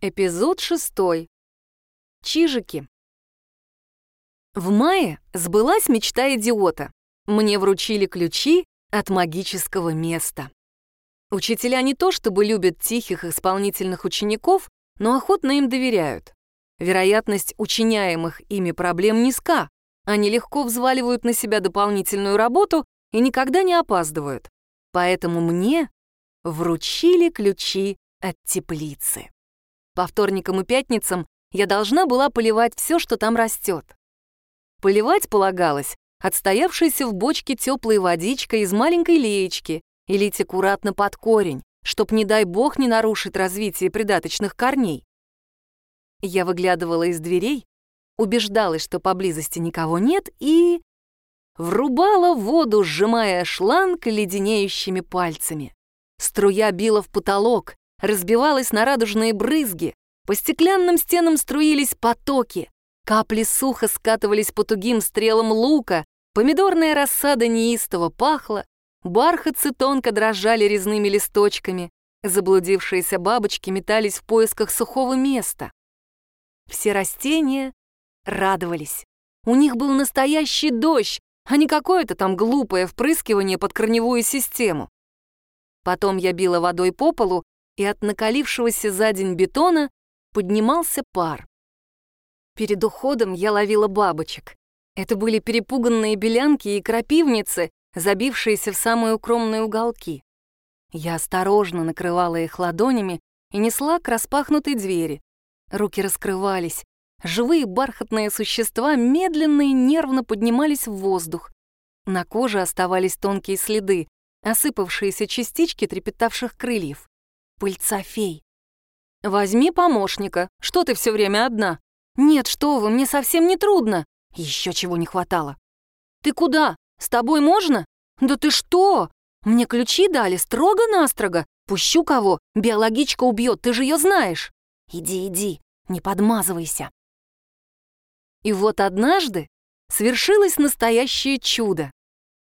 Эпизод шестой. Чижики. В мае сбылась мечта идиота. Мне вручили ключи от магического места. Учителя не то чтобы любят тихих исполнительных учеников, но охотно им доверяют. Вероятность учиняемых ими проблем низка. Они легко взваливают на себя дополнительную работу и никогда не опаздывают. Поэтому мне вручили ключи от теплицы. По вторникам и пятницам я должна была поливать все, что там растет. Поливать полагалось отстоявшейся в бочке теплой водичкой из маленькой леечки и лить аккуратно под корень, чтоб, не дай бог, не нарушить развитие придаточных корней. Я выглядывала из дверей, убеждалась, что поблизости никого нет, и... врубала воду, сжимая шланг леденеющими пальцами. Струя била в потолок, разбивалась на радужные брызги, по стеклянным стенам струились потоки, капли сухо скатывались по тугим стрелам лука, помидорная рассада неистово пахла, бархатцы тонко дрожали резными листочками, заблудившиеся бабочки метались в поисках сухого места. Все растения радовались. У них был настоящий дождь, а не какое-то там глупое впрыскивание под корневую систему. Потом я била водой по полу, и от накалившегося за день бетона поднимался пар. Перед уходом я ловила бабочек. Это были перепуганные белянки и крапивницы, забившиеся в самые укромные уголки. Я осторожно накрывала их ладонями и несла к распахнутой двери. Руки раскрывались. Живые бархатные существа медленно и нервно поднимались в воздух. На коже оставались тонкие следы, осыпавшиеся частички трепетавших крыльев пыльца фей. «Возьми помощника. Что ты все время одна?» «Нет, что вы, мне совсем не трудно». Еще чего не хватало. «Ты куда? С тобой можно?» «Да ты что? Мне ключи дали строго-настрого. Пущу кого, биологичка убьет, ты же ее знаешь». «Иди, иди, не подмазывайся». И вот однажды свершилось настоящее чудо.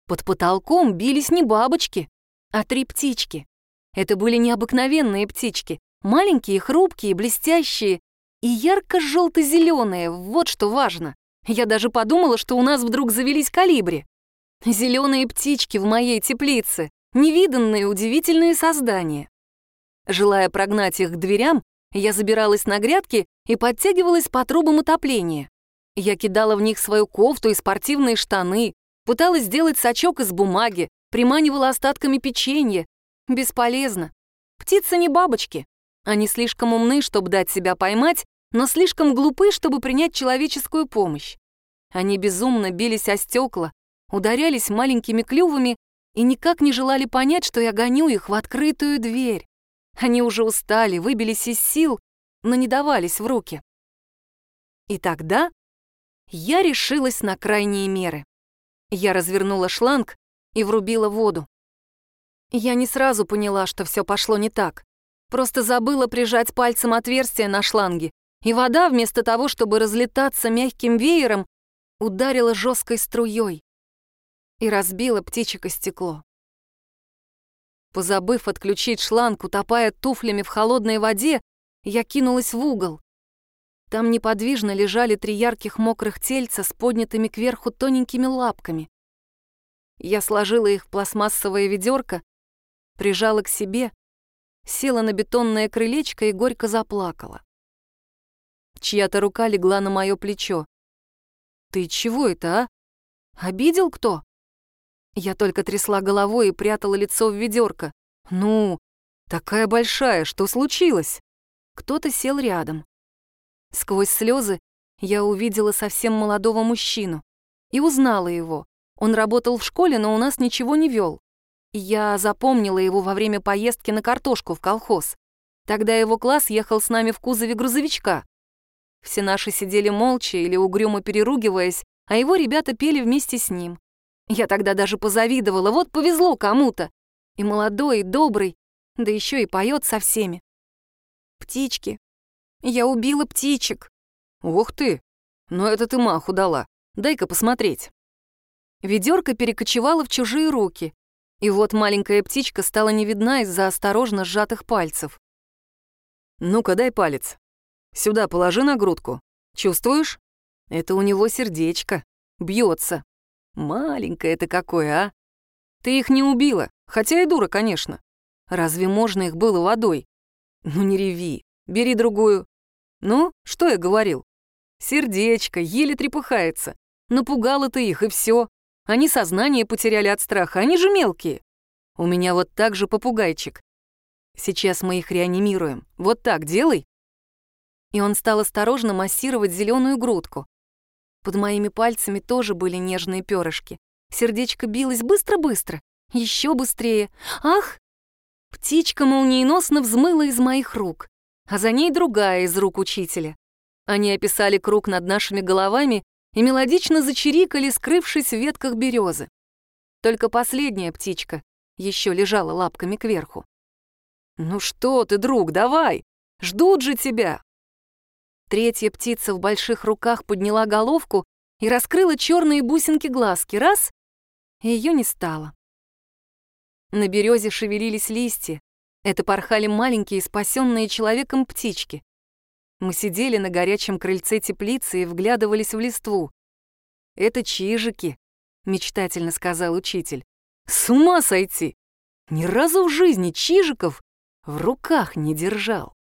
Под потолком бились не бабочки, а три птички. Это были необыкновенные птички, маленькие, хрупкие, блестящие и ярко-желто-зеленые, вот что важно. Я даже подумала, что у нас вдруг завелись калибри. Зеленые птички в моей теплице, невиданные удивительные создания. Желая прогнать их к дверям, я забиралась на грядки и подтягивалась по трубам отопления. Я кидала в них свою кофту и спортивные штаны, пыталась сделать сачок из бумаги, приманивала остатками печенья, Бесполезно. Птицы не бабочки. Они слишком умны, чтобы дать себя поймать, но слишком глупы, чтобы принять человеческую помощь. Они безумно бились о стекла, ударялись маленькими клювами и никак не желали понять, что я гоню их в открытую дверь. Они уже устали, выбились из сил, но не давались в руки. И тогда я решилась на крайние меры. Я развернула шланг и врубила воду. Я не сразу поняла, что все пошло не так. Просто забыла прижать пальцем отверстие на шланге, и вода, вместо того, чтобы разлетаться мягким веером, ударила жесткой струей и разбила птичек стекло. Позабыв отключить шланг, утопая туфлями в холодной воде, я кинулась в угол. Там неподвижно лежали три ярких мокрых тельца с поднятыми кверху тоненькими лапками. Я сложила их в пластмассовое ведерко прижала к себе, села на бетонное крылечко и горько заплакала. Чья-то рука легла на мое плечо. «Ты чего это, а? Обидел кто?» Я только трясла головой и прятала лицо в ведерко. «Ну, такая большая, что случилось?» Кто-то сел рядом. Сквозь слезы я увидела совсем молодого мужчину и узнала его. Он работал в школе, но у нас ничего не вел. Я запомнила его во время поездки на картошку в колхоз. Тогда его класс ехал с нами в кузове грузовичка. Все наши сидели молча или угрюмо переругиваясь, а его ребята пели вместе с ним. Я тогда даже позавидовала, вот повезло кому-то. И молодой, и добрый, да еще и поет со всеми. Птички. Я убила птичек. Ух ты! Но это ты маху дала. Дай-ка посмотреть. Ведерко перекочевало в чужие руки, и вот маленькая птичка стала не видна из-за осторожно сжатых пальцев. «Ну-ка, дай палец. Сюда положи на грудку. Чувствуешь? Это у него сердечко. Бьется. Маленькое это какое, а? Ты их не убила, хотя и дура, конечно. Разве можно их было водой? Ну не реви, бери другую. Ну, что я говорил? Сердечко, еле трепыхается. Напугала ты их, и все. Они сознание потеряли от страха, они же мелкие. У меня вот так же попугайчик. Сейчас мы их реанимируем. Вот так делай. И он стал осторожно массировать зеленую грудку. Под моими пальцами тоже были нежные перышки. Сердечко билось быстро-быстро, еще быстрее. Ах! Птичка молниеносно взмыла из моих рук, а за ней другая из рук учителя. Они описали круг над нашими головами и мелодично зачирикали, скрывшись в ветках березы. Только последняя птичка еще лежала лапками кверху. «Ну что ты, друг, давай! Ждут же тебя!» Третья птица в больших руках подняла головку и раскрыла черные бусинки глазки. Раз — и ее не стало. На березе шевелились листья. Это порхали маленькие, спасенные человеком птички. Мы сидели на горячем крыльце теплицы и вглядывались в листву. «Это чижики», — мечтательно сказал учитель. «С ума сойти! Ни разу в жизни чижиков в руках не держал».